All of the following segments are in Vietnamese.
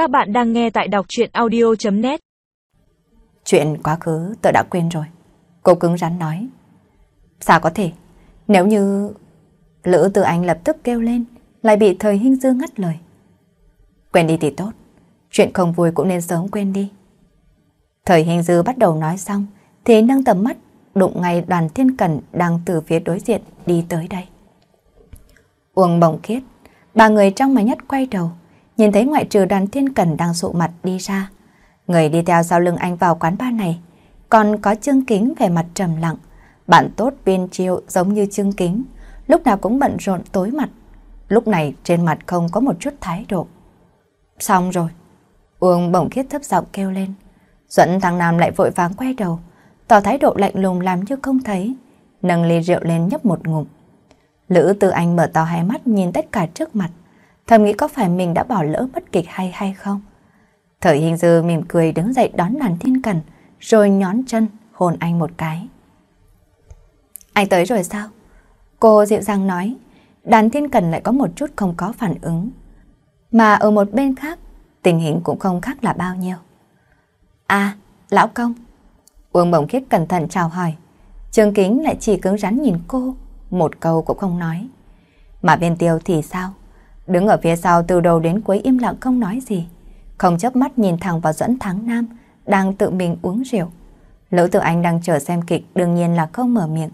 Các bạn đang nghe tại đọc chuyện audio.net Chuyện quá khứ tôi đã quên rồi. Cô cứng rắn nói. Sao có thể? Nếu như... Lữ Tư Anh lập tức kêu lên, lại bị thời hình dư ngắt lời. Quên đi thì tốt. Chuyện không vui cũng nên sớm quên đi. Thời hình dư bắt đầu nói xong, thì nâng tầm mắt, đụng ngay đoàn thiên cẩn đang từ phía đối diện đi tới đây. Uông bồng khiết, ba người trong mà nhất quay đầu, nhìn thấy ngoại trừ đoàn thiên cẩn đang sụ mặt đi ra. Người đi theo sau lưng anh vào quán bar này, còn có Trương Kính về mặt trầm lặng. Bạn tốt viên chiêu giống như Trương Kính, lúc nào cũng bận rộn tối mặt. Lúc này trên mặt không có một chút thái độ. Xong rồi. Uông bỗng khiết thấp giọng kêu lên. Duẫn thằng Nam lại vội vàng quay đầu, tỏ thái độ lạnh lùng làm như không thấy, nâng ly rượu lên nhấp một ngụm. Lữ Tư Anh mở to hai mắt nhìn tất cả trước mặt, thầm nghĩ có phải mình đã bỏ lỡ bất kịch hay hay không. Thời hình dư mỉm cười đứng dậy đón đàn thiên cần, rồi nhón chân hôn anh một cái. Anh tới rồi sao? Cô dịu dàng nói, đàn thiên cần lại có một chút không có phản ứng. Mà ở một bên khác, tình hình cũng không khác là bao nhiêu. À, lão công. Uông bồng khiết cẩn thận chào hỏi. Trường kính lại chỉ cứng rắn nhìn cô, một câu cũng không nói. Mà bên tiêu thì sao? Đứng ở phía sau từ đầu đến cuối im lặng không nói gì. Không chớp mắt nhìn thẳng vào dẫn tháng nam, đang tự mình uống rượu. Lữ tử anh đang chờ xem kịch đương nhiên là không mở miệng.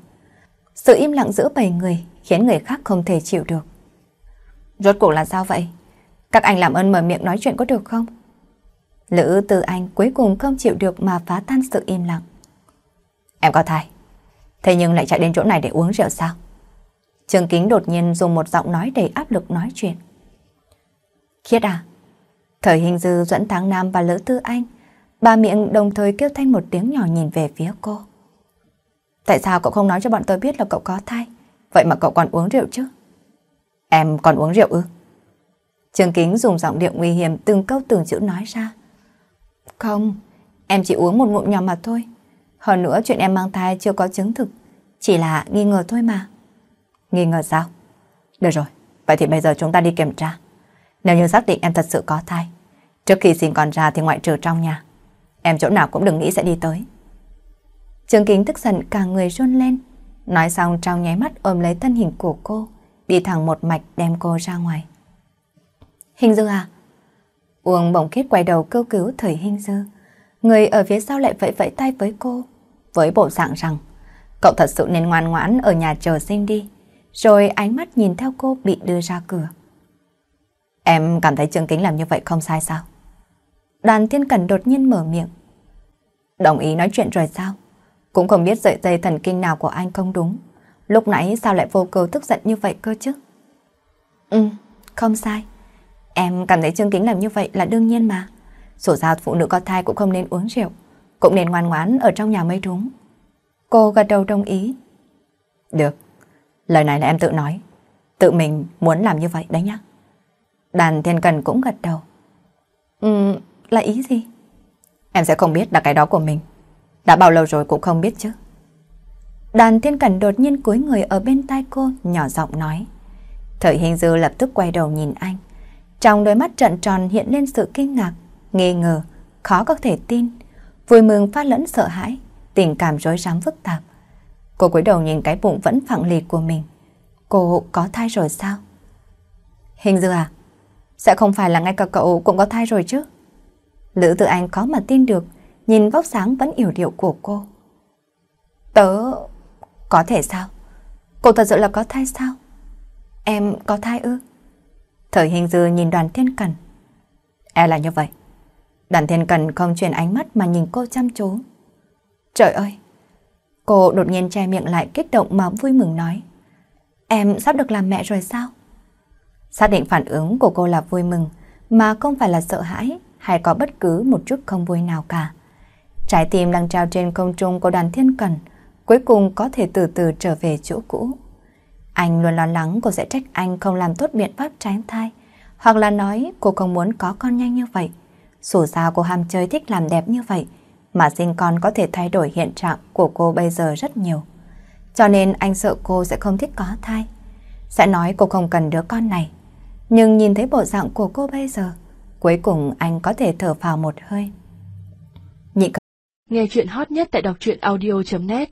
Sự im lặng giữa bảy người khiến người khác không thể chịu được. Rốt cuộc là sao vậy? Các anh làm ơn mở miệng nói chuyện có được không? Lữ Tư Anh cuối cùng không chịu được mà phá tan sự im lặng. Em có thai. Thế nhưng lại chạy đến chỗ này để uống rượu sao? Trường Kính đột nhiên dùng một giọng nói đầy áp lực nói chuyện. Khiết à? Thời hình dư dẫn tháng Nam và Lữ Tư Anh, ba miệng đồng thời kêu thanh một tiếng nhỏ nhìn về phía cô. Tại sao cậu không nói cho bọn tôi biết là cậu có thai? Vậy mà cậu còn uống rượu chứ? Em còn uống rượu ư? Trường Kính dùng giọng điệu nguy hiểm từng câu từng chữ nói ra. Không, em chỉ uống một ngụm nhỏ mà thôi. Hơn nữa chuyện em mang thai chưa có chứng thực, chỉ là nghi ngờ thôi mà. Nghi ngờ sao? Được rồi, vậy thì bây giờ chúng ta đi kiểm tra. Nếu như xác định em thật sự có thai, trước khi sinh con ra thì ngoại trừ trong nhà, em chỗ nào cũng đừng nghĩ sẽ đi tới. Trường kính tức giận cả người run lên, nói xong trong nháy mắt ôm lấy thân hình của cô, đi thẳng một mạch đem cô ra ngoài. Hình dư à? Uông bỗng kết quay đầu kêu cứu thời hình dư. Người ở phía sau lại vẫy vẫy tay với cô, với bộ dạng rằng cậu thật sự nên ngoan ngoãn ở nhà chờ sinh đi. Rồi ánh mắt nhìn theo cô bị đưa ra cửa. Em cảm thấy Trương Kính làm như vậy không sai sao? Đoàn thiên cẩn đột nhiên mở miệng. Đồng ý nói chuyện rồi sao? Cũng không biết sợi dây thần kinh nào của anh không đúng. Lúc nãy sao lại vô cớ tức giận như vậy cơ chứ? Ừ, không sai. Em cảm thấy Trương Kính làm như vậy là đương nhiên mà. Dù sao phụ nữ có thai cũng không nên uống rượu, cũng nên ngoan ngoãn ở trong nhà mới đúng. Cô gật đầu đồng ý. Được, lời này là em tự nói. Tự mình muốn làm như vậy đấy nhá. Đàn thiên cần cũng gật đầu. Ừ, là ý gì? Em sẽ không biết là cái đó của mình. Đã bao lâu rồi cũng không biết chứ. Đàn thiên cần đột nhiên cúi người ở bên tai cô nhỏ giọng nói. Thời hình dư lập tức quay đầu nhìn anh. Trong đôi mắt trận tròn hiện lên sự kinh ngạc, nghi ngờ, khó có thể tin, vui mừng pha lẫn sợ hãi, tình cảm rối rắm phức tạp. Cô cúi đầu nhìn cái bụng vẫn phẳng lì của mình. Cô có thai rồi sao? Hình dư à? Sẽ không phải là ngay cả cậu cũng có thai rồi chứ? Lữ tự anh có mà tin được, nhìn vóc sáng vẫn yểu điệu của cô. Tớ... có thể sao? Cô thật sự là có thai sao? Em có thai ư? Thời hình dư nhìn đoàn thiên cần. E là như vậy. Đoàn thiên cần không chuyển ánh mắt mà nhìn cô chăm chú. Trời ơi! Cô đột nhiên che miệng lại kích động mà vui mừng nói. Em sắp được làm mẹ rồi sao? Xác định phản ứng của cô là vui mừng mà không phải là sợ hãi hay có bất cứ một chút không vui nào cả. Trái tim đang trao trên không trung của đoàn thiên cần cuối cùng có thể từ từ trở về chỗ cũ. Anh luôn lo lắng cô sẽ trách anh không làm tốt biện pháp tránh thai, hoặc là nói cô không muốn có con nhanh như vậy. Dù sao cô ham chơi thích làm đẹp như vậy, mà sinh con có thể thay đổi hiện trạng của cô bây giờ rất nhiều. Cho nên anh sợ cô sẽ không thích có thai. Sẽ nói cô không cần đứa con này. Nhưng nhìn thấy bộ dạng của cô bây giờ, Cuối cùng anh có thể thở vào một hơi. Nhị Nghe chuyện hot nhất tại đọc truyện audio.net